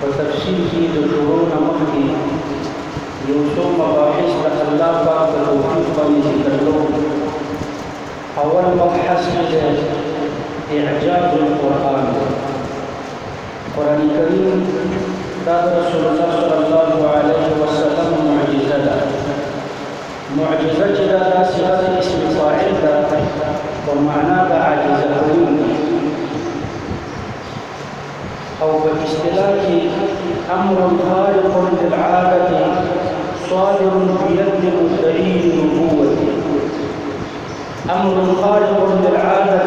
په تفسیر کې د شروع نه مخکې یو څو مباحث د الله پاک په توفیق باندې ذکر کړو اول مبحث کې د اعجاز القرآن قرآن کریم دا رسول الله صلی الله علیه وسلم معجزه ده معجزه چې دا دا صيغه د اسم فاعل ده په معنا د عاجزه کوونکی او په اصطلاح کې امر خارق للعاده صادر بيد مدعي نبوه امر خارق للعاده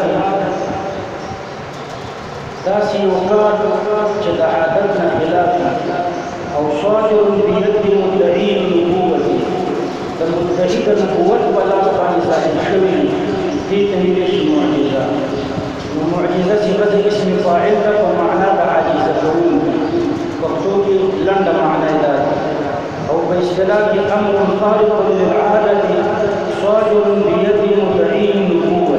داسې یو کار چې د عادت نه خلاف وي او صادر بيد مدعي النبوة د مدعي د نبوت په لاس باندې ظاهر شوی دې ته ویل شي معجزه نو معجزه صيغه د اسم فاعل ده په معنا د عاجز کول پښتو کې لنډه معنا یې ده او په اصطلاح کې امر خارق للعاده صادر بيد مدعي النبوة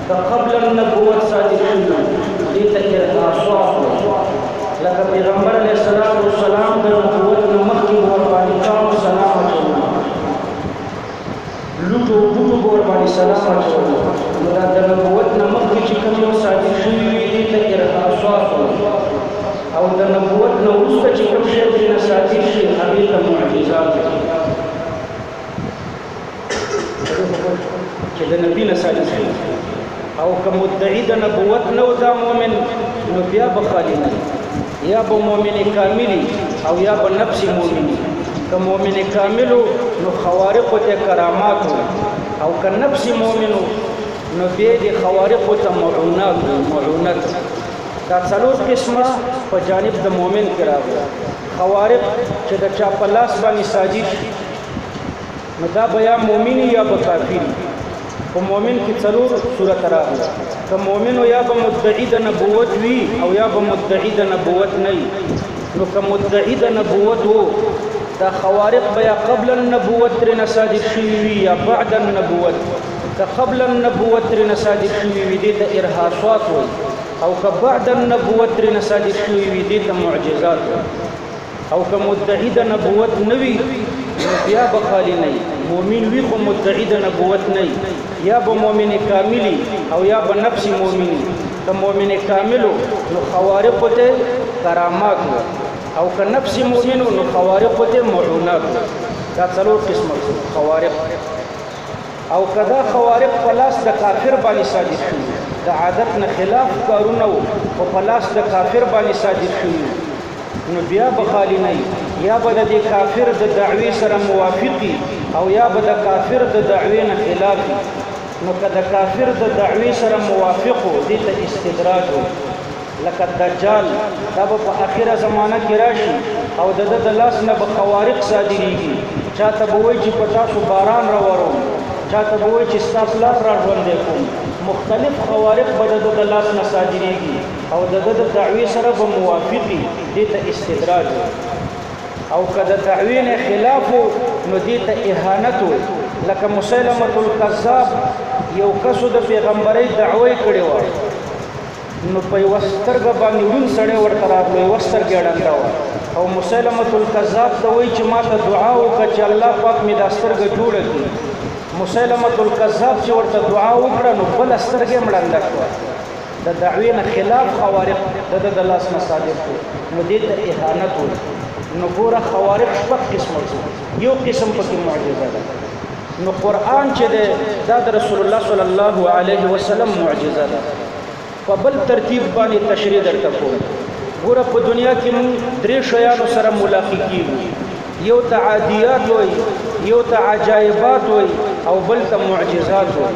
که قبل النبوت صادقین نه دې ته ارهاصات وایي لکه پیغمبر علیه الصلاة والسلام د نبوت نه مخکې به ورباندې چاڼو سلام اچولو لوټو او بوټو به ورباندې سلام اچولو نو دا د نبوت نه مخکې چې کوم یو صادق شوي وي دې ته ارهاصات وایي او د نبوت نه وروسته چې کوم شی ترې نه صادق شي هغې ته معجزات وایي ښځو خو پټ چې د نبی نه ثابتوي او که مدعي د نبوت نه و دا مؤمن نو بیا به خالي نه یا به مؤمن کاملی او یا به نفس مؤمنی که مؤمن کاملو نو خوارق ته کرامات او که نفس مؤمنو نو بیا د خوارق ته معونات معونت دا څلور قسمه په جانب د مؤمن کې راغلي خوارق چې د چا په لاس باندې ساجد شي نو دا بیا مؤمن یا به کافر په مؤمن کې څلور صورت راغلي که مؤمن یا به مدعی د نبوت وي او یا به مدعی د نبوت نه وي نو که مدعی د نبوت وو دا خوارق بیا قبل النبوت ترنه صادر شوي وي یا بعد النبوت که قبل النبوت ترنه صادر شوي وي دې ته ارهاصات وي او که بعد النبوت ترنه صادر شوي وي دې ته معجزات وي او که مدعی د نبوت نه وي نو بیا به خالي نه مؤمن وي خو مدعی د نبوت نه یا به مؤمن کاملی او یا به نفس مؤمنی که مؤمن کاملو نو خوارق ته کرامات او که نفس مؤمنو نو خوارق ته معونات دا څلور قسمه خوارق او کدا خوارق پلاس د کافر باندې صادق شي د عادت نه خلاف کارونه او پلاس د کافر باندې صادق شي نو بیا به خالی نه یا به د کافر د دعوی سره موافقی او یا به د کافر د دعوی نه خلاف نو که د کافر د دعوی سره موافق دي ته استدراج وایي لکه دجال دا به په اخره زمانہ کې راشي او د د لاس نه به خوارق صادريږي چاته به وای چې په تاسو باران را وروم چاته به وای چې ستا پلار را ژوندې کوم مختلف خوارق به د د لاس نه صادريږي او د ده د دعوی سره به موافقی دې ته استدراج وي او که د دعوی نه خلاف نو دې ته اهانت وي لکه مسلمه الکذاب یو کسو د پیغمبري دعوی کړي و نو په وسترګه باندې ړون سړی ورته راغلو یو سترګې ړنده و او مسلمه الکذاب ته وایي چې ما ته دعا وکړه چې الله پاک مې دا سترګه جوړه کړي مسلمه الکذاب چې ورته دعا وکړه نو بل سترګې مړنده شوه د دعوی نه خلاف خوارق د د لاس مصادر کو نو دې ته اهانت وایي نو ګوره خوارق شپږ قسمه کو یو قسم پکې معجزه ده نو قران چې ده د رسول الله صلی الله علیه وسلم معجزه ده په بل ترتیب باندې تشریح درته کوم ګوره په دنیا کې مون درې شیانو سره ملاقات کیږي یو ته عادیات وای یو ته عجایبات وای او بل ته معجزات وای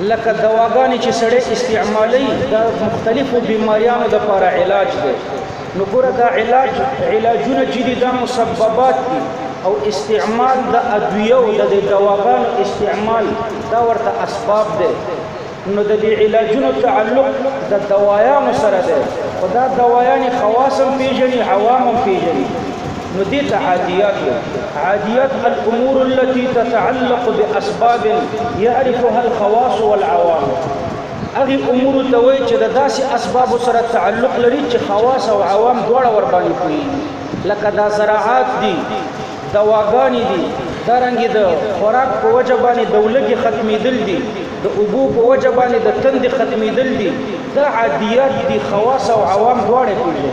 لکه دواګانې چې سړی استعمالي د مختلفو بیماریانو د لپاره علاج دی نو ګوره دا علاج علاجونه چې دي دا مسببات دي او استعمال د ادویو د دواګانو استعمال دا ورته اسباب دی نو د دې علاجونو تعلق د دوايانو سره دی خدا دوايانې خواصم پیژني عوامم پیژني نو دې ته عاديات وایي. عاديات الامور التي تتعلق باسباب يعرفها الخواص والعوام هغې امورو ته وایي چې د داسې اسبابو سره تعلق لري چې خواص او عوام دواړه ورباندې پوهېږي لکه دا زراعات دي دواګانې دي دارنګې د خوراک په وجه باندې د ولږې ختمېدل دي د اوبو په وجه باندې د تندې ختمېدل دي دا عاديات دي خواص او عوام دواړه پېژني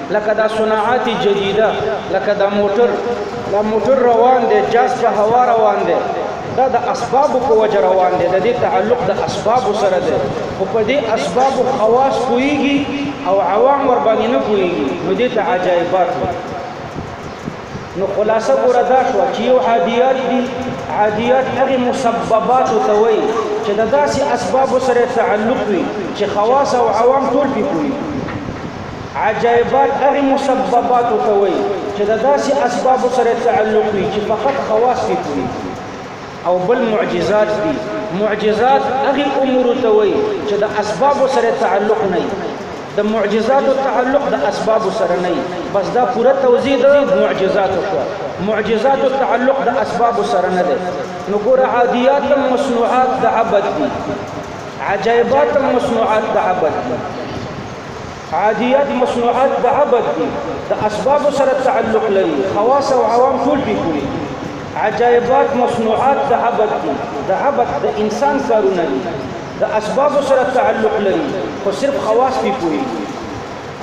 لکه دا صناعات جدیده لکه دا موټر دا موټر روان دی جاز په هوا روان دی دا د اسباب په وجه روان دی د دې تعلق د اسباب سره دی او په دې اسباب خواص کويږي او عوام ور باندې نه کويږي نو دې ته عجایبات نو خلاصه ګوره دا شو چې یو عادیات دي عادیات هغه مسببات ته وایي چې د داسې اسباب سره تعلق وي چې خواص او عوام ټول پکې کوي عجایبات هغه مسببات ته وایي چې د داسې اسباب سره تعلق وي چې فقط خواص یې پوری او بل معجزات دي معجزات هغه امور ته وایي چې د اسباب سره تعلق نه د معجزات او تعلق د اسباب سره نه بس دا پوره توضیح د معجزات شو معجزات او تعلق د اسباب سره نه ده نو ګور عادیات مصنوعات د عبد دي عجایبات مصنوعات د عبد دي عادیات مصنوعات د عبد دي د اسباب سره تعلق لري خواص او عوام ټول به کوي عجایبات مصنوعات د عبد دي د عبد د انسان کارونه دي د اسباب سره تعلق لري خو صرف خواص پی کوي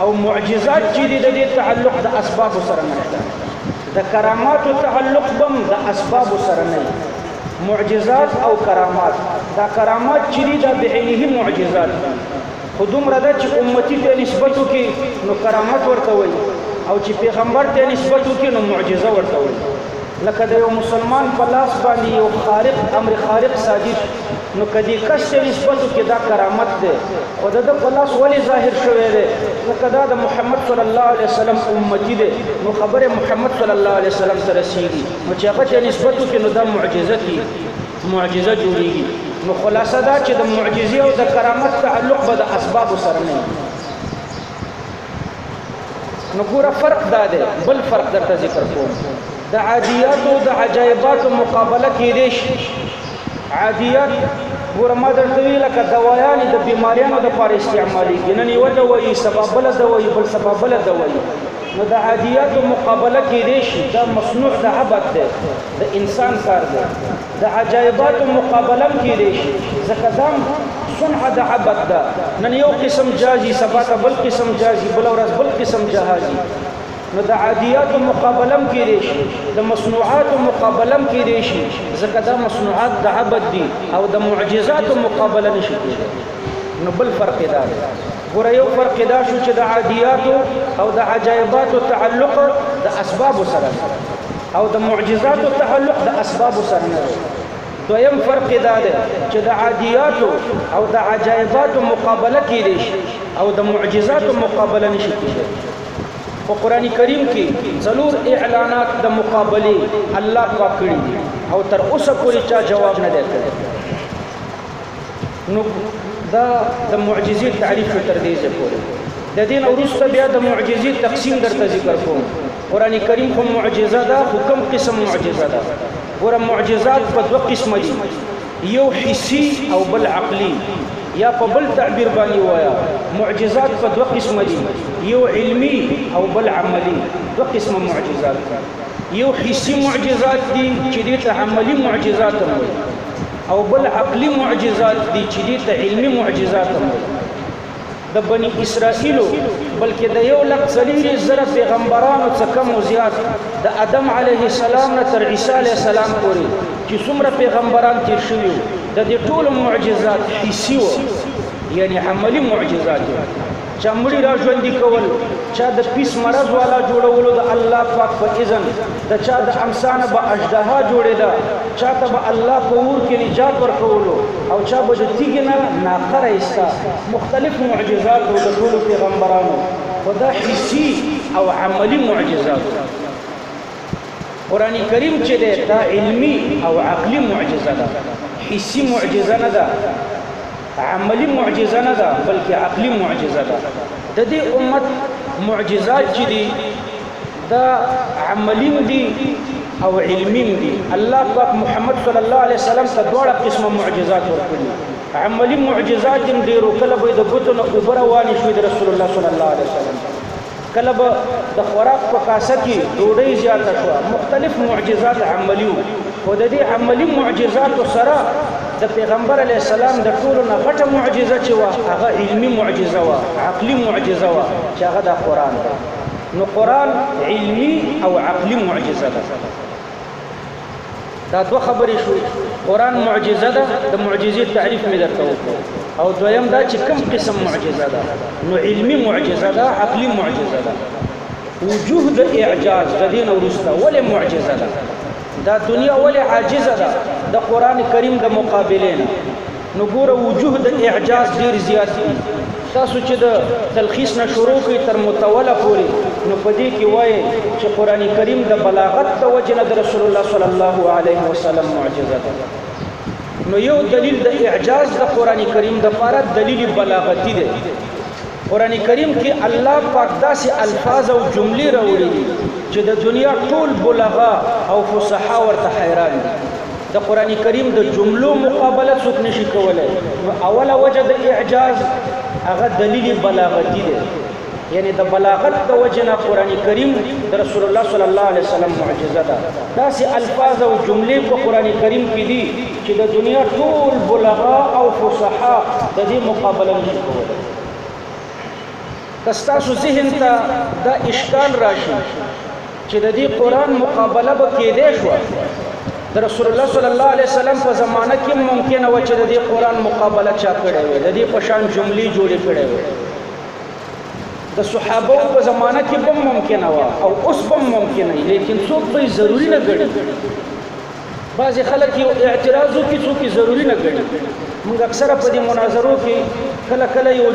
او معجزات چې دي د دې تعلق د اسباب سره نشته د کرامات تعلق بم د اسباب سره نه معجزات او کرامات دا کرامات چې دي د بعینه معجزات دي خو دومره ده چې امتی ته نسبت وکړي نو کرامت ورته وایي او چې پیغمبر ته نسبت وکړي نو معجزه ورته وایي لکه د یو مسلمان په لاس باندې یو خارق امر خارق صادق نو کدی کس ته نسبت کې دا کرامت ده او د په لاس ولی ظاهر شوی دی لکه دا د محمد صلی الله علیه وسلم امتی دی نو خبره محمد صلی الله علیه وسلم سره سیږي نو چې هغه ته نسبت کې نو دا معجزه کیږي معجزه جوړیږي نو خلاصه دا چې د معجزې او د کرامت تعلق به د اسباب سره نه نو ګوره فرق دا دی بل فرق درته ذکر کوم د عادیات او د عجایبات مقابله کې دي عادیات ګوره ما درته وی لکه دوايان د بیماریانو د لپاره استعمالي ګنن یو دوايي سبب بل دوايي بل سبب بل دوايي نو د عادیات مقابله کې دی شي دا مصنوع د عبد دی د انسان کار دی د عجایبات مقابله کې دی شي ځکه دا صنع د عبد ده نن یو قسم جازي سبا ته بل قسم جازي بل ورځ بل قسم جهازي نو د عادیات مقابلم کې دي شي د مصنوعات مقابلم کې دي شي ځکه دا مصنوعات د عبد دي او د معجزات مقابله نشي کېږي نو بل فرق دا دی ګوره یو فرق یې دا شو چې د عادیاتو او د عجایباتو تعلق د اسبابو سره دی او د معجزاتو تعلق د اسبابو سره نه دی دویم فرق دا دی چې د عادیاتو او د عجایباتو مقابله کېدی شي او د معجزاتو مقابله نشي کېدی په قران کریم کې څلور اعلانات د مقابله الله پاک کړی او تر اوسه پورې چا جواب نه دی کړی نو دا د معجزې تعریف شو تر دې ځې پورې د دین ورسته بیا د معجزې تقسیم درته ذکر کوم قران کریم خو معجزه ده خو کم قسم معجزه ده ګوره معجزات په دوه قسمه دي یو حسی او بل عقلی یا په بل تعبیر باندې وایا معجزات په دوه قسمه دي یو علمی او بل عملی دوه قسمه معجزات دي یو حسی معجزات دي چې دې ته عملی معجزات هم وایي او بل عقلي معجزات دي چې دې ته علمي معجزات هم وایي د بني اسرائیلو بلکې د یو لک څلیری زره پیغمبرانو څخه کم او زیات د ادم علیه السلام نه تر عیسی علیه السلام پورې چې څومره پیغمبران تیر شوي د دې ټولو معجزات حسی وو یعنی عملی معجزات چا مړي را ژوندي کول چا د پیس مرض والا جوړولو د الله پاک په اذن د چا د امسانه به اجدها جوړېده چا ته به الله په اور کې نجات ورکولو او چا به د تیږې نه ناقه رایسته مختلف معجزات د ټولو پیغمبرانو خو دا حسي او عملي معجزات قرآن کریم چې دی دا علمي او عقلي معجزه ده حسي معجزه نه ده عملی معجزه نه ده بلکې عقلی معجزه ده د دې امت معجزات چې دي دا عملی دي او علمی دي الله پاک محمد صلی الله علیه وسلم ته دواړه قسمه معجزات ورکړي عملی معجزات هم ډیرو کله به د بوتو نه اوبره وانی شوې د رسول الله صلی الله علیه وسلم کله به د خوراک په کاسه کې ډوډۍ زیاته شوه مختلف معجزات عملی وو خو د دې عملی معجزاتو سره د پیغمبر علی السلام د ټولو نه غټه معجزه چې وه هغه علمی معجزه وه عقلی معجزه وه چې هغه د قرآن دی نو قرآن علمی او عقلی معجزه ده دا دوه خبرې شوې قرآن معجزه ده د معجزې تعریف مې درته وکړو او دویم دا چې کوم قسم معجزه ده نو علمي معجزه ده عقلي معجزه ده وجوه د اعجاز د دین ورسته ولې معجزه ده دا دنیا ولې عاجزه ده د قرآن کریم د مقابلې نه نو ګوره وجوه د اعجاز ډیر زیات دي تاسو چې د تلخیص نه شروع کوي تر متوله پوري نو پدې کې وایي چې قران کریم د بلاغت د وجنه د رسول الله صلی الله علیه وسلم معجزه ده نو یو دلیل د اعجاز د قران کریم د لپاره دلیل بلاغتی دی قرآن کریم کې الله پاک داسې الفاظ او جملې راوړي دي چې د دنیا ټول بلغا او فصحا ورته حیران دي د قرآن کریم د جملو مقابله څوک نشي کولای نو اوله وجه د اعجاز هغه دلیل بلاغتی دی یعنی د بلاغت د وجه نه قرآن کریم د رسول الله صلی الله علیه وسلم معجزه ده داسې الفاظ او جملې په قرآن کریم کې دي چې د دنیا ټول بلغا او فصحا د دې مقابله نشي کولای که ستاسو ذهن ته دا اشکال راشي چې د دې قران مقابله به کېدې شو د رسول الله صلی الله علیه وسلم په زمانه کې ممکنه و چې د دې قران مقابله چا کړې وي د دې په شان جملې جوړې کړې وي د صحابه په زمانه کې به ممکنه و او اوس به ممکنه وي لیکن څوک به ضروری نه ګڼي بعضې خلک یو اعتراض وکړي څوک یې ضروري نه ګڼي موږ اکثره په دې مناظرو کې کله کله یو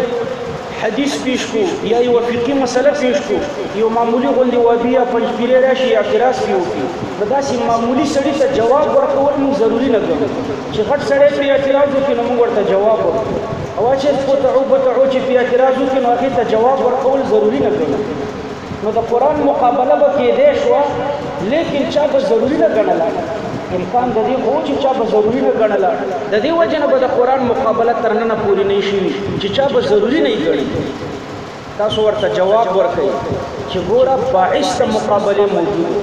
حدیث پیش کو یا یو فقهي مسله پیش کو یو معمولی غوندې وابي یا پنجپیری راشي اعتراض پې وکړي نو داسې معمولی سړي ته جواب ورکول موږ ضروري نه ګڼو چې غټ سړی پرې اعتراض وکړي نو موږ ورته جواب ورکړو او چې پوتعو بتعو چې پرې اعتراض وکړي نو هغې ته جواب ورکول ضروري نه ګڼو نو د قران مقابله به کېدې شو لیکن چا به ضروری نه ګڼله امکان د دې خو چې چا به ضروری نه ګڼله د دې وجه نه به د قران مقابله تر نن پورې نه شي چې چا به ضروری نه ګڼي تاسو ورته جواب ورکړئ چې ګوره باعث د مقابله موجود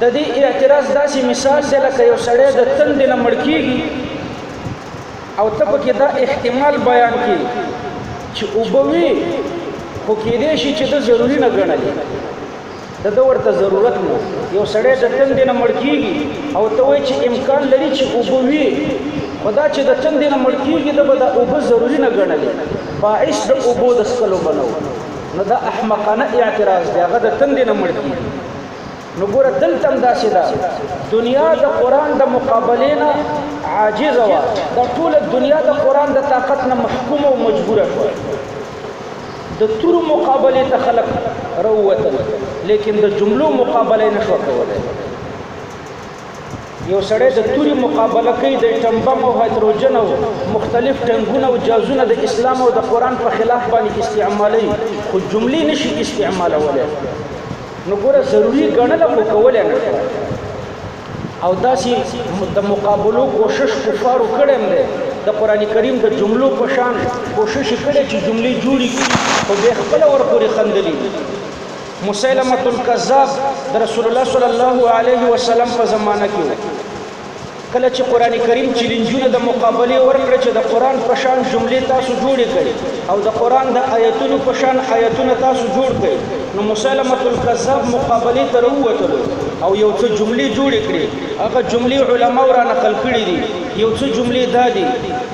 د دې اعتراض داسې مثال دی لکه یو سړی د تندې نه مړ کیږي او ته پکې دا احتمال بیان کی چې وبوي خو کېدې شي چې د ضروری نه ګڼلې د د ورته ضرورت نو یو سړی د تندې نه مړ کیږي او ته وایي چې امکان لري چې وبوي خدا چې د تندې نه مړ کیږي د به د اوبه ضروری نه ګڼلې باعث د اوبو د سکلو بنو نو دا احمقانه اعتراض دی هغه د تندې نه مړ کیږي نو ګوره دلته هم داسې ده دنیا د قران د مقابلې نه عاجز وه دا ټوله دنیا د قران د طاقت نه محکوم او مجبوره شوه د تورو مقابلې ته خلق رووتل لیکن د جملو مقابله نه شو کولای یو سړی د توري مقابله کوي د ټمبم او هایدروجن او مختلف ټنګونه او جازونه د اسلام او د قران په خلاف باندې استعمالي خو جملې نشي استعمالولای نو ګوره ضروری ګڼله خو کولای نه او داسې د مقابلو کوشش کفارو کړی هم دی د قران کریم د جملو په شان کوشش کړی چې جملې جوړې کړي خو به خپل ور پورې خندلې مسلمه الکذاب د رسول الله صلی الله علیه وسلم په زمانہ کې کله چې قرآن کریم چیلنجونه د مقابلې ورکړه چې د قرآن په شان جملې تاسو جوړې کړئ او د قرآن د آیتونو په شان آیتونه تاسو جوړ کړئ نو مسلمة الکذاب مقابلې ته راووتلو او یو څه جملې جوړې کړې هغه جملې علماو رانقل کړې دي یو څه جملې دا دي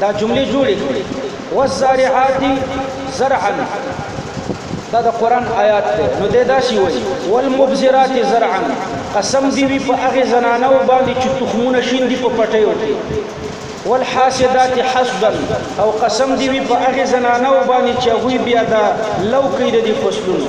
دا جملې جوړې کړې والزارعات زرعا دا د قران آیات ده نو د داسي وایي والمبذرات زرعا قسم دی وی په هغه زنانه او باندې چې تخمونه شیندي په پټیو کې والحاسدات حسدا او قسم دی وی په هغه زنانه او باندې چې هغه بیا دا لو کوي د فصلونو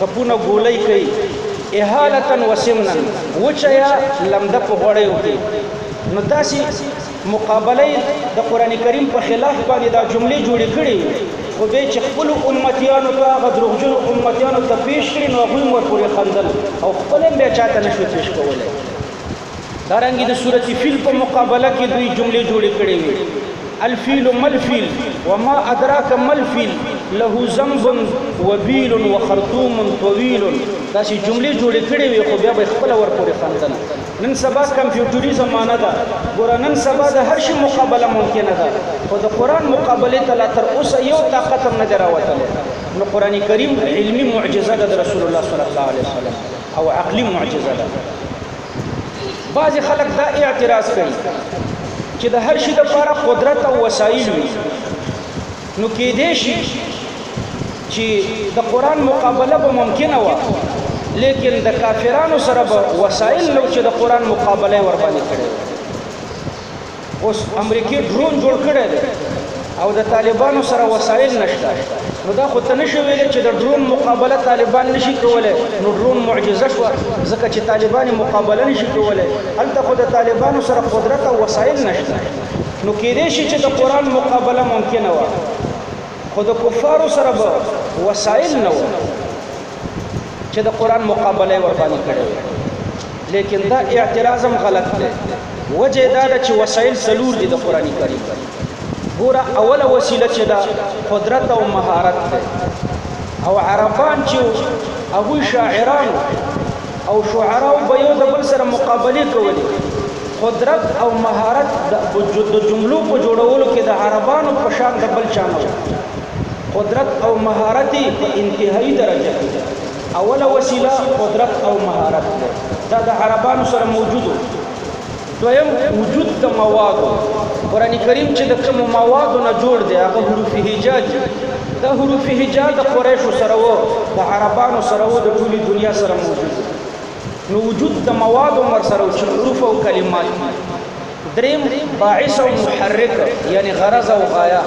کپونه ګولۍ کوي اهالتا وسمنا وچه یا لمده په غوړیو کې نو تاسو مقابله د قران کریم په خلاف باندې دا جملې جوړې کړې خو به چې خپل امتیانو ته هغه دروغجن امتیانو ته پیش کړي نو هغه ور پورې خندل او خپل به چاته نشو پیش کولای دارنګه د سورته فیل په مقابله کې دوی جملې جوړې کړې وي الفیل ملفیل وما ادراک ملفیل له ذنب وبیل وخرطوم طویل دا چې جملې جوړې کړې وي خو بیا به خپل ور پورې خندل نن سبا کمپیوټري زمانہ ده ګور نن سبا د هر شي مقابله ممکنه ده خو د قران مقابله ته لا تر اوسه یو طاقت هم نه دراوتلی نو قران کریم علمی معجزه ده رسول الله صلی الله علیه وسلم او عقلی معجزه ده بعضی خلک دا اعتراض کوي چې د هر شي لپاره قدرت او وسایل وي نو کې دې شي چې د قران مقابله به ممکنه و لیکن د کافرانو سره به وسایل نو چې د قران مقابله ور باندې کړي اوس امریکې ډرون جوړ کړی دی او د طالبانو سره وسایل نشته نو دا خو ته نشي ویلی چې د ډرون مقابله طالبان نشي کولی نو ډرون معجزه شو ځکه چې طالبان مقابله نشي کولی هلته خو د طالبانو سره قدرت او وسایل نشته نو کېدای شي چې د قران مقابله ممکنه وه خو د کفارو سره به وسایل نه و چې د قران مقابله ور باندې کړې وي لیکن دا اعتراض هم غلط دی وجه دا ده چې وسایل څلور دي د قران کریم ګوره اوله وسیله چې دا قدرت او مهارت ده او عربان چې هغوی شاعران او شعراو به یو د بل سره مقابلې کولې. قدرت او مهارت د جملو په جوړولو کې د عربانو په شان د بل چا نه و. قدرت او مهارت یې په انتهايي درجه کې و. اوله وسیله قدرت او مهارت دی. دا د عربانو سره موجود و. دویم، وجود د موادو، قرآن کریم چې د کومو موادو نه جوړ دی هغه حروف هجا دي، دا حروف هجا د قریشو سره وو، د عربانو سره وو، د ټولې دنیا سره موجود وو، نو وجود د موادو هم ورسره وو چې حروف او کلمات دي. دریم، باعث او محرک یعنې غرض او غایه،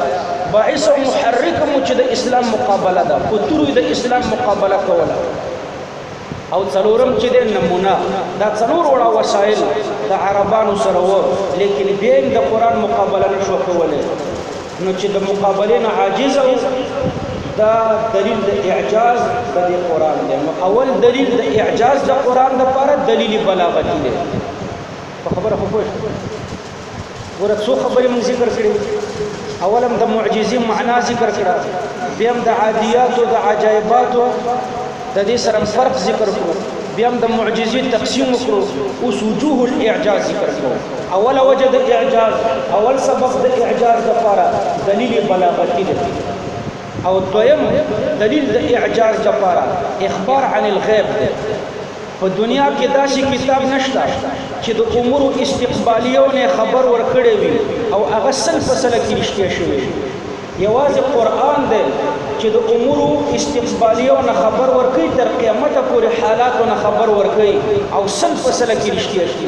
باعث او محرک هم وو چې د اسلام مقابله ده، په تورو یې د اسلام مقابله کوله، او څلورم چې د نمونه دا څلور وړه وسایل د عربانو سره و لیکن بیا د قران مقابله نشو کولای نو چې د مقابله نه عاجز او دا دلیل د اعجاز د قران دی نو اول دلیل د اعجاز د قران د لپاره دلیل بلاغتی دی په خبره خو پوه ګوره څو خبرې موږ ذکر کړې اولم د معجزې معنا ذکر کړه بیا هم د عادیات او د عجایبات د دې سره فرق ذکر کړو بیا هم د معجزې تقسیم وکړو اوس وجوه الاعجاز ذکر کړو اول وجه د اعجاز اول سبب د اعجاز لپاره دلیل بلاغتی دی او دویم دلیل د اعجاز لپاره اخبار عن الغیب دی په دنیا کې داسې کتاب نشته چې د امور استقبالیو نه خبر ورکړي وي او هغه سل په سل کې رښتیا شوی یوازې قران دی چې د امور استقبالیو نه خبر ورکړي تر قیامت پورې حالاتو نه خبر ورکړي او سل په سل کې رښتیا شي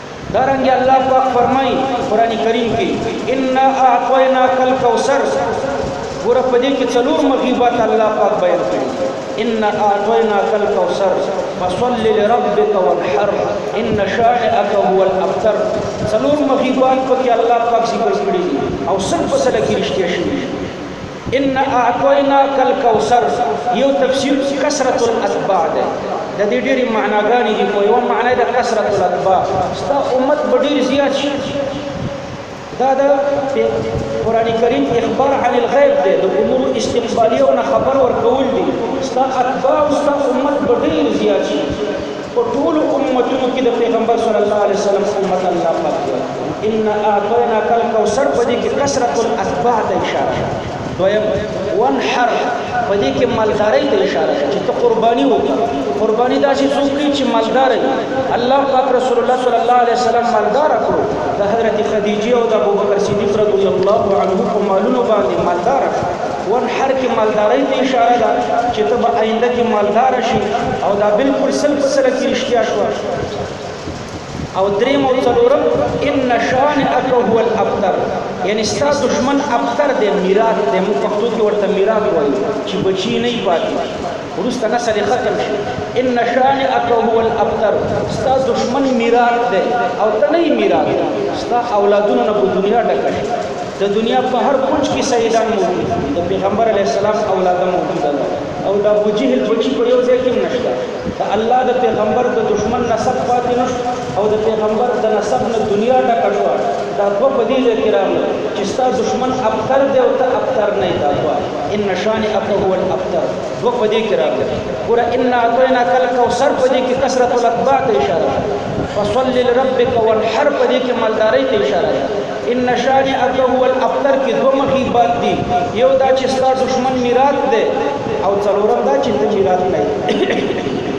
دارنګه الله پاک فرمائی قرآن کریم کی انا اعطیناک الکوثر ګوره په دې کې څلور مغیبات الله پاک بیان کړي ان اعطیناک الکوثر فصل لربک وانحر ان شانئک هو الابتر څلور مغیبات په کې الله پاک ذکر کړي او سل په سل کې رښتیا شوي ان اعطیناک الکوثر یو تفسیر کثرت الاتباع ده د دې ډېری معناګانې دي خو یو معنی ده کثرت الاتباع ستا امت به ډېر زیات شي دا د قران کریم اخبار عن الغیب دی د امور استقبالیه او نه خبر ورکول دي ستا اتباع او ستا امت به ډېر زیات شي په ټولو امتونو کې د پیغمبر صلی الله علیه وسلم امت الله پاک دی ان اعطینا کل کوثر په دې کې کثرت الاتباع ته اشاره ده دویم وانحر په دې کې مالدارۍ ته اشاره ده چې ته قرباني وکړه قرباني داسې څوک کوي چې مالدار وي الله پاک رسول الله صلی الله علیه وسلم مالدار کړو د حضرت خدیجه او د ابوبکر صدیق رضی الله عنه په مالونو باندې مالدار کړو ون هر کې مالدارۍ ته اشاره ده چې ته به آینده کې مالدار شي او دا بالکل سل په سل کې رښتیا شوه او دریم او څلورم ان شانئک هو الابتر یعنی ستا دشمن ابتر دی میرات دی موږ پښتو کې ورته میرات وایو چې بچی نه پاتې وروسته نسل ختم شي ان شانئک هو الابتر ستا دشمن میرات دی او ته نه میرات ستا اولادونو نه په دنیا ډکه شي د دنیا په هر کونج کې سیدان موجود دي د پیغمبر علی السلام اولاده موجوده ده او د ابو جهل بچی په یو ځای کې نشته د الله د پیغمبر د دشمن نسب پاتې نشو او د پیغمبر د نسب نه دنیا ډکه شو دا دوه په دې ځای کې راغلي چې ستا دشمن ابتر دی او ته ابتر نه دا دوه ان شانئک هو الابتر دو په دې کې راغلي ګوره ان اعطیناک الکوثر په دې کې کثرت الاقباء ته اشاره ده فصل لربک والحر په دې کې مالدارۍ ته اشاره ده ان شانئک هو الابتر کې دوه مخي باد دي یو دا چې ستا دشمن میرات دی او څلورم دا چې ته میرات نه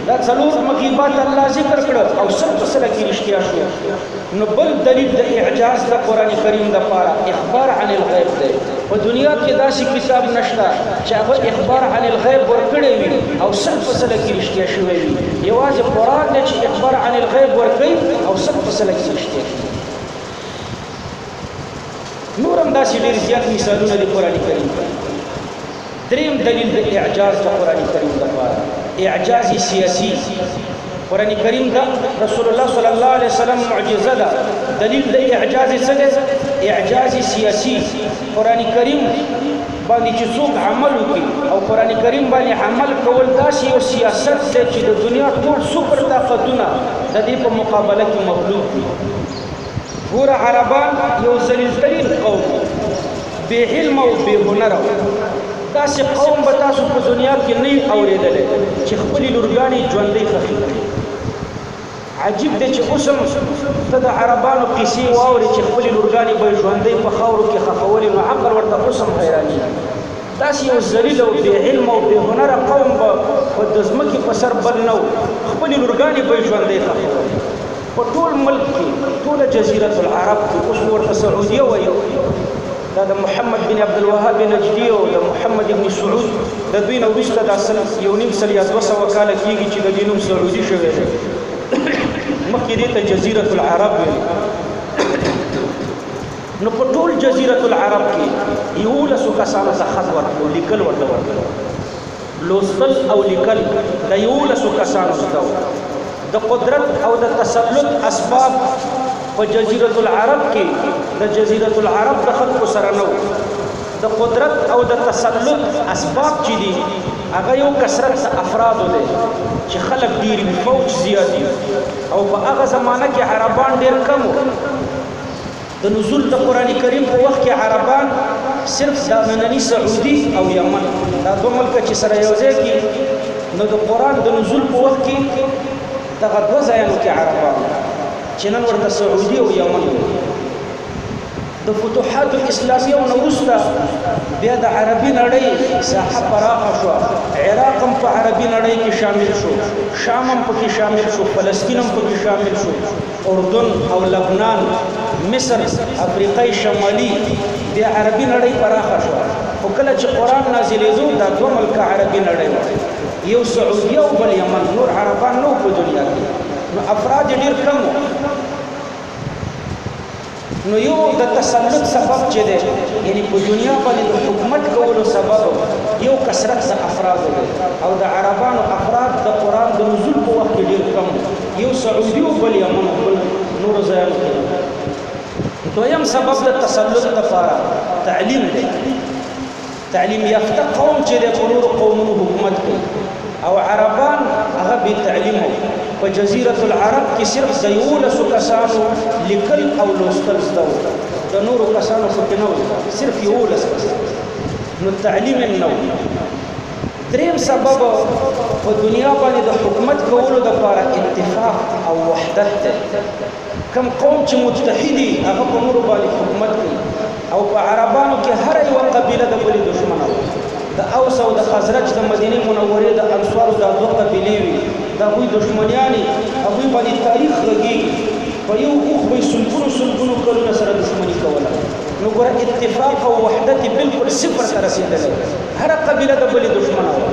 دا څلور مخي باد الله ذکر کړ او سب څه لکه رښتیا شو نو بل دلیل د اعجاز د قران کریم د پاره اخبار عن الغیب دی په دنیا کې داسې کتاب نشته چې هغه اخبار عن الغیب ورکړي وي او سل په سل کې رښتیا شوی وي یوازې قران دی چې اخبار عن الغیب ورکړي او سل په سل کې رښتیا شوی نورم داسې ډیر زیات مثالونه د قران کریم دریم دلیل د اعجاز د قرآن کریم لپاره اعجاز سیاسی قرآن کریم دا رسول الله صلی الله علیه وسلم معجزه ده دلیل د اعجاز څه دی اعجاز سیاسی قرآن کریم باندې چې څوک عمل وکړي او قران کریم باندې عمل کول داسې یو سیاست دی چې د دنیا ټول سپر طاقتونه د دې په مقابله کې مغلوب دي ګوره عربان یو ذلیل ترین قوم بی علمه او بی هنره وو داسی قوم به تاسو په دنیا کی نه یی اوریدلی چی خپلی لورګانی ژوندی ښخی کړی عجیب دی چی اوس هم ته د عربانو قصی واوری چی خپلی لورګانی به ژوندی په خاورو کی ښخولی نو عقل ورته اوس هم حیرانیږی داسی یو ذلیل او بی علمه او بی هنره قوم به په دځمکی په سر بل نه وو خپلی لورګانی به ژوندی ښخولی. په ټول ملک کې ټول جزیره العرب کې اوس ورته سعودیه وایي دا د محمد بن عبد الوهاب نجدي او د محمد بن سعود د دوی نو وروسته د اصل یو نیم سل یا 200 کال کېږي چې د دینوم سعودي شوی دی مخکې دې ته جزیره العرب ویل نو په ټول جزیره العرب کې یو لسو کسانو ته خط ورکړو لیکل ورته ورکړو لوستل او لیکل د یوولسو کسانو زده و. د قدرت او د تسلط اسباب په جزیرة العرب کې د جزیرة العرب د خلکو سره نه و. د قدرت او د تسلط اسباب چې دي، هغه یو کثرت د افرادو دی چې خلک ډېر وي، فوج زیات وي او په هغه زمانه کې عربان ډېر کم و. د نزول د قرآن کریم په وخت کې عربان صرف دا نننی سعودي او یمن دا دوه ملک چې سره یو ځای کی نو د قرآن د نزول په وخت کې دغه دوه ځایانو کې عربان چې نن ورته سعودي او یمن د فتوحات اسلامیه او نورسته بیا د عربي نړۍ ساحه پراخه شو عراق هم په عربي نړۍ کې شامل شو شام هم پکې شامل شو فلسطین هم پکې شامل شو اردن او لبنان، مصر، افریقای شمالي، بیا عربي نړۍ پراخه شوه، خو کله چې قرآن نازلېدو دا دوه ملکه عربي نړۍ وه، یو سعودیه او بل یمن، نور عربان نه وو په دنیا کې، نو افراد یې ډېر کم وو. نو یو د تسلط سبب چې دی یعنی په دنیا باندې د حکومت کولو سبب یو کثرت د افرادو دی او د عربانو افراد د قران د نزول په وخت کې ډیر کم یو سعودي او بل یمن او بل نور ځایانو کې دویم سبب د تسلط لپاره تعلیم دی تعلیم یافته قوم چې د نورو قومونو حکومت کوي او عربان هغه بې تعلیمه په جزیره العرب کې صرف د یولسو کسانو لیکل او لوستل زده وو د نورو کسانو خو کې نه وو صرف یولس کسان نو تعلیم هم نه وو دریم سبب په دنیا باندې د حکومت کولو لپاره اتفاق او وحدت دی کوم قوم چې متحد دي هغه په نورو باندې حکومت کوي او په عربانو کې هر یو قبیله د بلې دښمنه وه د اوس او د خزرج د مدینه منورې د انصارو دا دوه قبیلې وي د هغوی دښمنیانې هغوی باندې تاریخ غږېږي په یو اوښ به یې سلګونو سلګونو کلونه سره دښمني کوله نو ګوره اتفاق او وحدت یې بلکل صفر ته رسېدلی هره قبیله د بلې دښمنه وه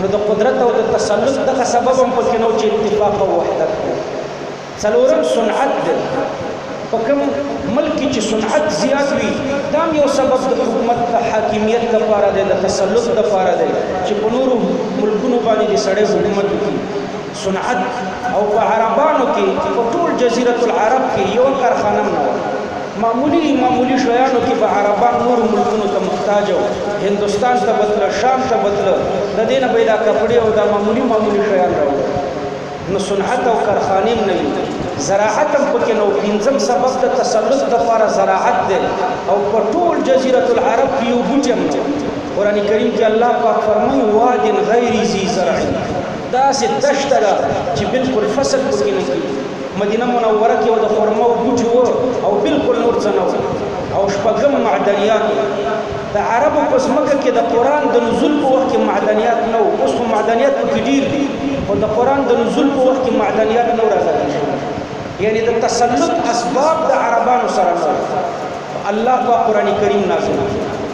نو د قدرت او د تسلط دغه سبب هم پکې نه و چې اتفاق او وحدت دی څلورم صنعت دی، په کوم ملک کې چې صنعت زیات وي دا هم یو سبب د حکومت د حاکمیت لپاره دی، د تسلط لپاره دی چې په نورو ملکونو باندې دې سړی حکومت وکړي. صنعت او په عربانو کې په ټول جزیرة العرب کې یوه کارخانه هم نه وه، معمولي معمولي شیانو کې به عربان نورو ملکونو ته محتاج وو، هندوستان ته به تله، شام ته به تله، د دې نه به یې دا کپړې او دا معمولي معمولي شیان راوړل. نو صنعت او کارخانې هم نه وي، زراعت هم پکې نه و، پنځم سبب د تسلط لپاره زراعت دی او په ټول جزیرة العرب کې یو بوټی هم نه و. قرآن کریم کې الله پاک فرمایي، واد غیر ذی زرع، داسې دشته ده چې بالکل فصل پکې نه کېږي، مدینه منوره کې یو د خرماو بوټی و او بالکل نور څه نه وو او شپږم معدنیات و. د عربو په ځمکه کې د قران د نزول په وخت کې معدنیات نه وو اوس خو معدنیات پکې ډیر دي خو د قران د نزول په وخت کې معدنیات نه راځي یعنی د تسلط اسباب د عربانو سره نه الله په قران کریم نازل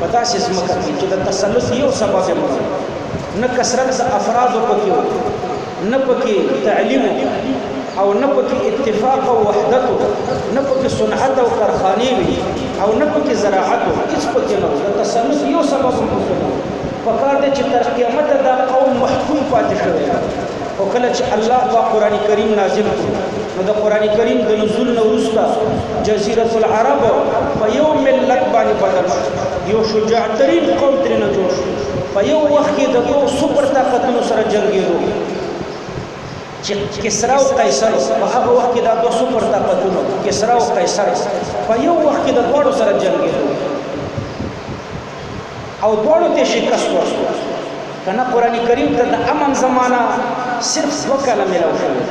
په داسې ځمکه کې چې د تسلط یو سبب یې نه کثرت د افراد په کې نه پکې تعلیم او نه پکې اتفاق او وحدت نه پکې صنعت او کارخانه وي او نه پکې زراعت هیڅ پکې نه د تسلط یو سبب هم پکې نه په کار دي چې تر قیامت دا قوم محکوم پاتې شوی او کله چې الله په قران کریم نازل کړو نو د قران کریم د نزول نه وروسته جزیره العرب په یو ملت باندې بدل شو یو شجاع ترین قوم ترې نه جوړ شو په یو وخت کې د دوه سپر طاقتونو سره جنگیدو چې کسرا او قیصر په هغه وخت کې دا دوه سپر طاقتونو کسرا او قیصر په یو وخت کې د دوه سره جنگیدو او دوه ته شکست ورسو کنه قران کریم ته د امن زمانہ صرف وکړه ملو شوی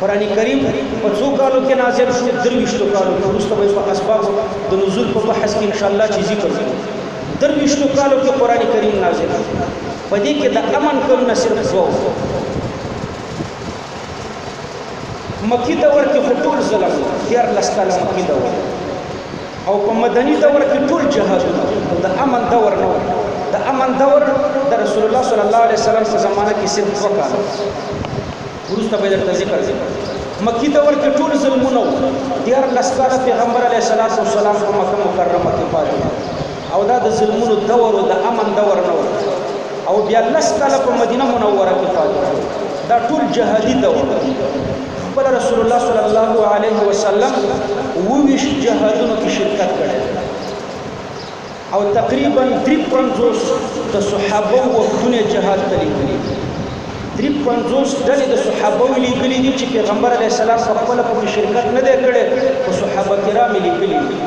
قرآن کریم په څو کالو کې نازل شو درویشتو کالو کې وروسته به په اسباب د نزول په بحث کې ان شاء الله چې ذکر کوو درویشتو کالو کې قرآن کریم نازل شو په دې کې د امن کلونه صرف دوه مکی دور کې خو ټول ظلم تیر لسکاله مکی دور او په مدني دور کې ټول جهادونه د امن دور نه د امن دور د رسول الله صلی الله علیه وسلم په زمانه کې صرف وکړه وروسته به درته ذکر ذکر مکی دور کې ټول ظلمونه وو دیار لسکاله پیغمبر علیه الصلاۃ والسلام په مکه مکرمه کې پاتې او دا د ظلمونو دور او د امن دور نه او بیا لسکاله په مدینه منوره کې پاتې دا ټول جهادي دور خپل رسول الله صلی الله علیه وسلم وویش جهادونو کې شرکت کړی او تقریبا درې پنځوس د صحابه وفدونه جهاد ته لیږلي درې پنځوس ډلې د صحابه لیږلي دي چې پیغمبر علیه السلام په خپله پکې شرکت نه دی کړی خو صحابه کرام یې لیږلي دي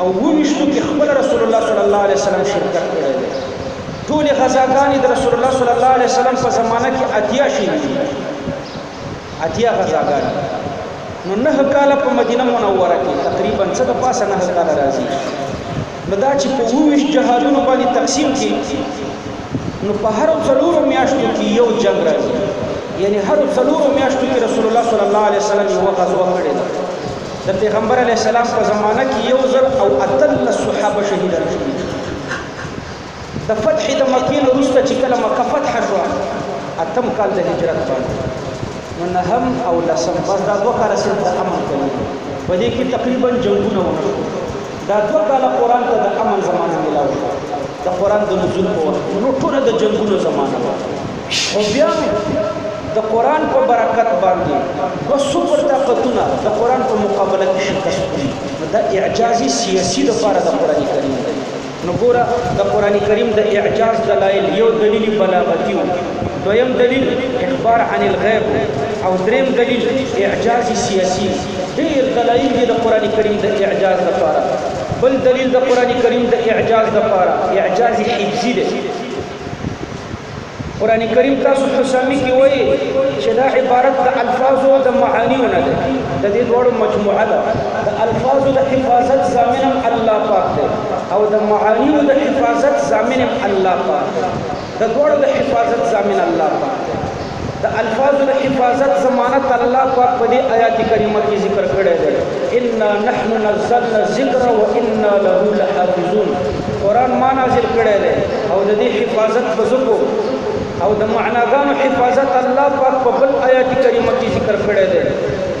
او وویشتو کې خپل رسول الله صلی الله علیه وسلم شرکت کړی دی ټولې غزاګانې د رسول الله صلی الله علیه وسلم په زمانه کې اتیا شوي دي اتیا غزاګانی نو نه کاله په مدینه منوره کې تقریبا څه د پاسه نه کاله راځي نو دا چې په وویش جهادونو باندې تقسیم کې نو په هر څلورو میاشتو کې یو جنگ راځي یعنی هر څلورو میاشتو کې رسول الله صلی الله علیه وسلم یو غزوه کړې ده د پیغمبر علی السلام په زمانه کې یو زر او اتل صحابه شهیدان شوي د فتح د مکې نه وروسته چې کله مکه فتح شوه اتم کال د هجرت باندې نو نهم او لسم بس دا دوه کاله صرف د امن کلي په دې کې تقریبا جنګونه ونه شو دا دوه کاله قرآن ته د امن زمانه ملاو شو د قرآن د نزول په وخت نو ټوله د جنګونو زمانه وه خو بیا د قرآن په برکت باندې دوه سپر طاقتونه د قرآن په مقابله کې شکست خوري نو دا اعجازي سیاسي لپاره د قرآن کریم دی نو ګوره د قرآن کریم د اعجاز دلایل یو دلیل بلاغتی و دویم دلیل اخبار عن الغیب او دریم دلیل اعجاز سیاسی ډیر دلایل دي د قرآن کریم د اعجاز لپاره بل دلیل د قرآن کریم د اعجاز لپاره اعجاز حفظی دی قران کریم تاسو په سامي کې وایي چې دا عبارت د الفاظو د معانیو نه ده د دې دوړو مجموعه ده د الفاظو د حفاظت ضامن الله پاک دی او د معانیو د حفاظت ضامن الله پاک دی د دوړو د حفاظت ضامن الله پاک دی د الفاظو د حفاظت ضمانت الله پاک په دې آیات کریمه کې ذکر کړی دی ان نحن نزلنا الذکر وانا له لحافظون قرآن ما نازل کړی دی او د دې حفاظت به زه کوم او د معناګانو حفاظت الله پاک په بل آیات کریمه کې ذکر کړی دی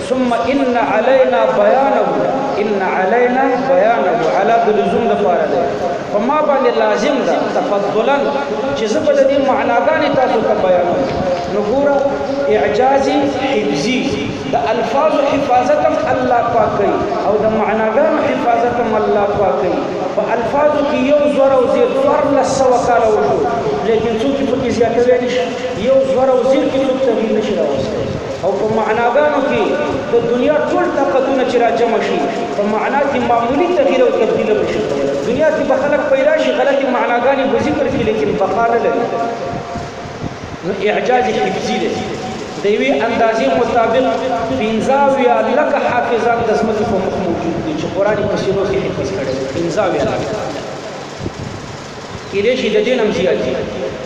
ثم ان علينا بيانه ان علينا بيانه على بلزوم د پاره دی په ما باندې لازم ده تفضلا چې زه به د دې معناګانې تاسو ته بیانوم نو ګوره اعجازي حفظي د الفاظو حفاظت هم الله پاک کوي او د معناګانو حفاظت هم الله پاک کوي په الفاظو کې یو زور او زیر څوار لس سوه کاله وشو لیکن څوک یې پکې زیاتوی نه شي یو زور او زیر کې څوک تغیر نه شي راوستی او په معناګانو کې د دنیا ټول طاقتونه چې راجمع شي په معنا کې معمولی تغییر او تبدیل هم نشي کولی دنیا کې به خلک پیدا شي غلطې معناګانې به ذکر کړي لیکن بقا نه لري نو اعجاز حفظي دی د یوې اندازې مطابق پنځه اویا لکه حافظان د ځمکې په مخ موجود دي چې قرآن په سینو کې حفظ کړی دی پنځه اویا لکه کېدای شي د دې نه هم زیات دي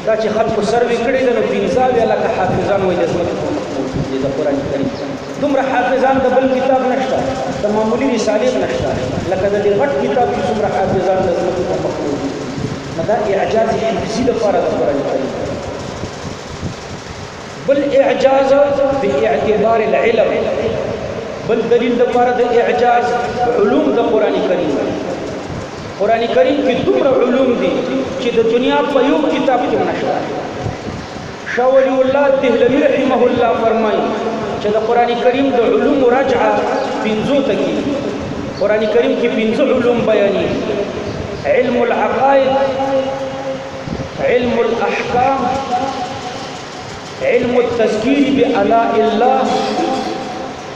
دا چې خلکو سروې کړې ده نو پنځه اویا لکه حافظان وایي د ځمکې په مخ موجود دي د قرآن کریم دومره حافظان د بل کتاب نشته د معمولي رسالې نشته لکه د دې غټ کتاب چې څومره حافظان د ځمکې په مخ موجود دي نه دا اعجاز حفظی لپاره د قران کریم بل اعجاز به اعتبار العلم بل دلیل لپاره د اعجاز علوم د قران کریم قران کریم کې دومره علوم دي چې د دنیا په یو کتاب کې نشته شاه ولي الله دهلوي رحمه الله فرمايي چې د قرآن کریم د علومو رجعه پنځو ته کېږي. قرآن کریم کې پنځه علوم بیانېږي، علم العقاید، علم الاحکام، علم التذکیر بآلاء الله،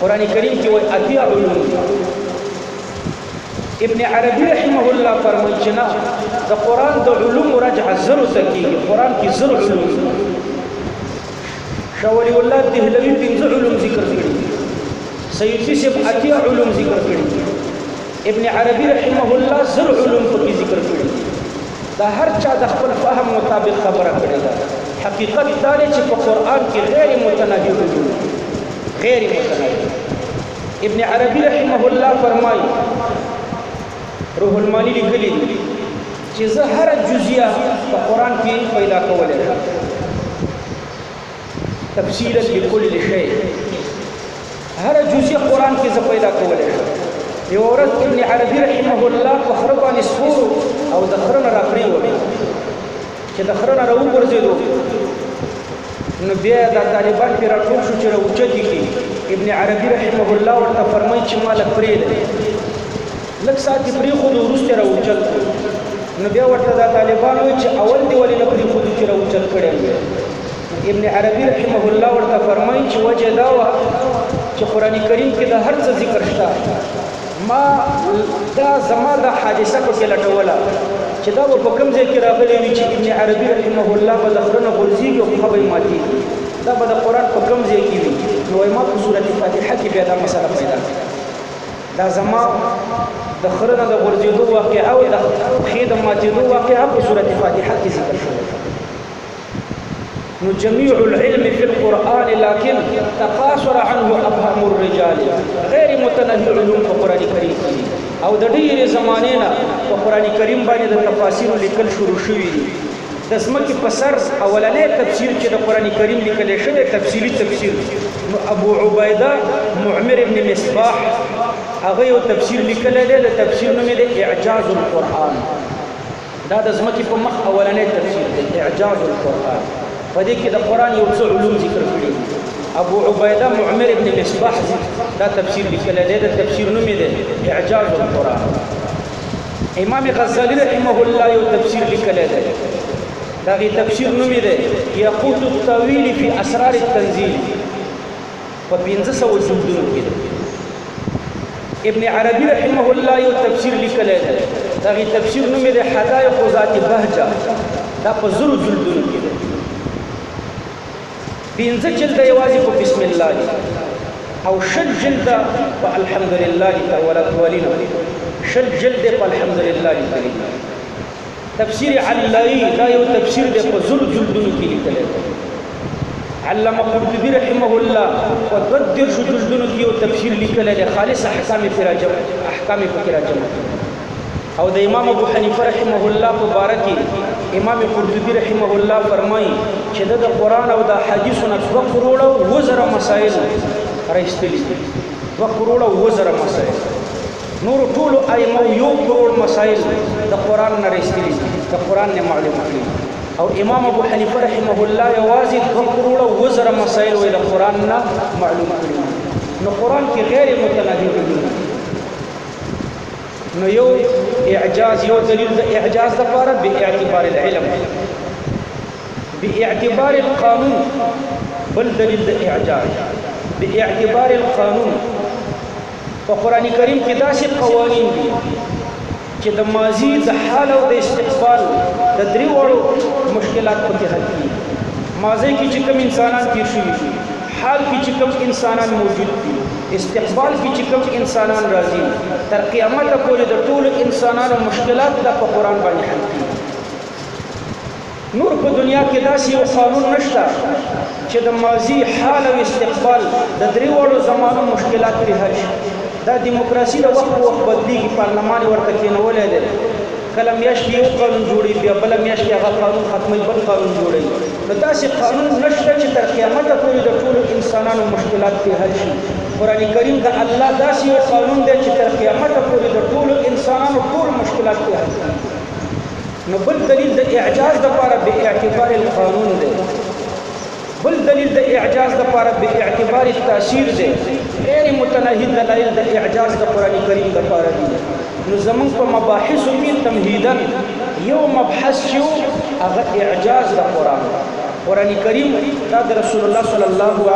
قرآن کریم کې وایي اتیا علوم دي ابن عربي رحمه الله فرمایي چې نه د قرآن د علوم رجع زرو ته کېږي قرآن کې زر علوم دي شاه ولي الله دهلوي پنځه علوم ذکر کړي سیوطي صاحب اتیا علوم ذکر کړي ابن عربي رحمه الله زر علوم پکې ذکر کړي دا هر چا د خپل فهم مطابق خبره کړې ده حقیقت دا دی چې په قرآن کې غیر متناهي حدود غیر متناهي ابن عربي رحمه الله فرمایي روح المانی لیکلی دی چې زه هر جزیه په قران کې پیدا کولای شم تفصیلا لکل شی هر جزیه قران کې زه پیدا کولای شم یو ورځ ابن عربي رحمه الله په خره باندې سپور او د خره نه راپریوت چې د خره نه راوګرځېدو نو بیا دا طالبان پې راټول شو چې راوچتي کړي ابن عربي رحمه الله ورته فرمایي چې ما لږ پرېږده لږ ساعت یې پرېښودو وروسته یې راوچت کړو نو بیا ورته دا طالبان وایي چې اول دې ولې نه پرېښودو چې راوچت کړی ابن عربي رحمه الله ورته فرمایي چې وجه دا وه چې قران کریم کې د هر څه ذکر شته ما دا زما د حادثه په کې لټوله چې دا په کوم ځای کې راغلی وي چې ابن عربي رحمه الله به د خره نه غورځېږي او پښه به یې ماتېږي دا به د قران په کوم ځای کې وي نو وایي ما په سورت فاتحه کې بیا دا مسله پیدا دا زما د خره نه د غورځېدو واقعه او د پښې د ماتېدو واقعه په سورت فاتحه کې ذکر شوې نو جميع العلم في القرآن لكن تقاصر عنه أفهم الرجال غير متنهي علوم په قرآن کریم کې او د ډېرې زمانې نه په قرآن کریم باندې د تفاسیر لیکل شروع شوي دي د ځمکې په سر اولنې تفسیر چې د قرآن کریم لیکل شوی تفسیری تفسیر نو ابو عبیده معمر ابن مصباح هغه یو تفسیر لیکلی دی د تفسیر نوم یې دی اعجاز القرآن دا د ځمکې په مخ اولنی تفسیر دی، اعجاز القرآن، په دې کې د قرآن یو څه علوم ذکر کړي دي. ابو عبیده معمر ابن مصباح دا تفسیر لیکلی دی، د تفسیر نوم یې دی اعجاز القرآن. امام غزالي رحمه الله یو تفسیر لیکلی دی، د هغې تفسیر نوم یې دی یاقوت التاویل فی اسرار التنزیل. په پنځه سوه جلدونو کې دی ابن عربي رحمه الله یو تفسیر لیکلی دی د هغې تفسیر نوم یې دی حدایق ذات بهجه دا په زرو جلدونو کې دی پنځه جلده یوازې په بسم الله دي او شل جلده په الحمدلله دي تر ولد والینو شل جلده په الحمدلله لیکلي دي تفسیر علایی دا یو تفسیر دی په زر جلدونو کې لیکل دی علامه قرطبی رحمه الله په دو دیرشو جلدونو کې یو تفسیر لیکل دی خالص احکام کې راجم احکام کې راجم او د امام ابو حنیفه رحمه الله په باره کې امام قرطبی رحمه الله فرمایي چې د قرآن او د حدیثو نه دوه کروړه وزره مسایل را ایستلي دي دوه کروړه وزره مسایل نورو ټولو ائمو يو کروړ مسائل د قرآن نه ريستلي دي، د قرآن نه معلوم کړي دي او امام ابو حنيفه رحمه الله يوازي دوه کروړه اووه زره مسائل وائي د قرآن نه معلوم کړي دي. نو قرآن کي غير متناهي علوم دي. نو يو اعجاز يو دليل د اعجاز د پاره بي اعتبار العلم بي اعتبار القانون بل دليل د اعجاز بي اعتبار القانون په قرآن کریم کې داسې قوانین دي چې د ماضي د حال او د استقبال د درې واړو مشکلات پکې حل کیږي ماضي کې چې کوم انسانان تیر شوي دي حال کې چې کوم انسانان موجود دي استقبال کې چې کوم انسانان راځي تر قیامت پورې د ټولو انسانانو مشکلات د په قرآن باندې حل کیږي نور په دنیا کې داسې یو قانون نشته چې د ماضي، حال او استقبال د درې واړو زمانو مشکلات پرې حل شي. دا دیموکراسي ده، وخت په وخت بدلېږي، پارلمان یې ورته کېنولی دی، کله میاشت کې یو قانون جوړوي، بیا بله میاشت کې هغه قانون ختموي، بل قانون جوړوي. نو داسې قانون نشته چې تر قیامته پورې د ټولو انسانانو مشکلات پرې حل شي. قرآن کریم د الله داسې یو قانون دی چې تر قیامته پورې د ټولو انسانانو ټول مشکلات پرې حل کېږي. نو بل دلیل د اعجاز د لپاره به اعتبار القانون دی بل دلیل د اعجاز د لپاره به اعتبار التاثیر دی غیر متناهی دلایل د اعجاز د قران کریم د لپاره دي نو زمون په مباحث کې تمهیدا یو مبحث چې هغه اعجاز د قران قران کریم دا د رسول الله صلی الله علیه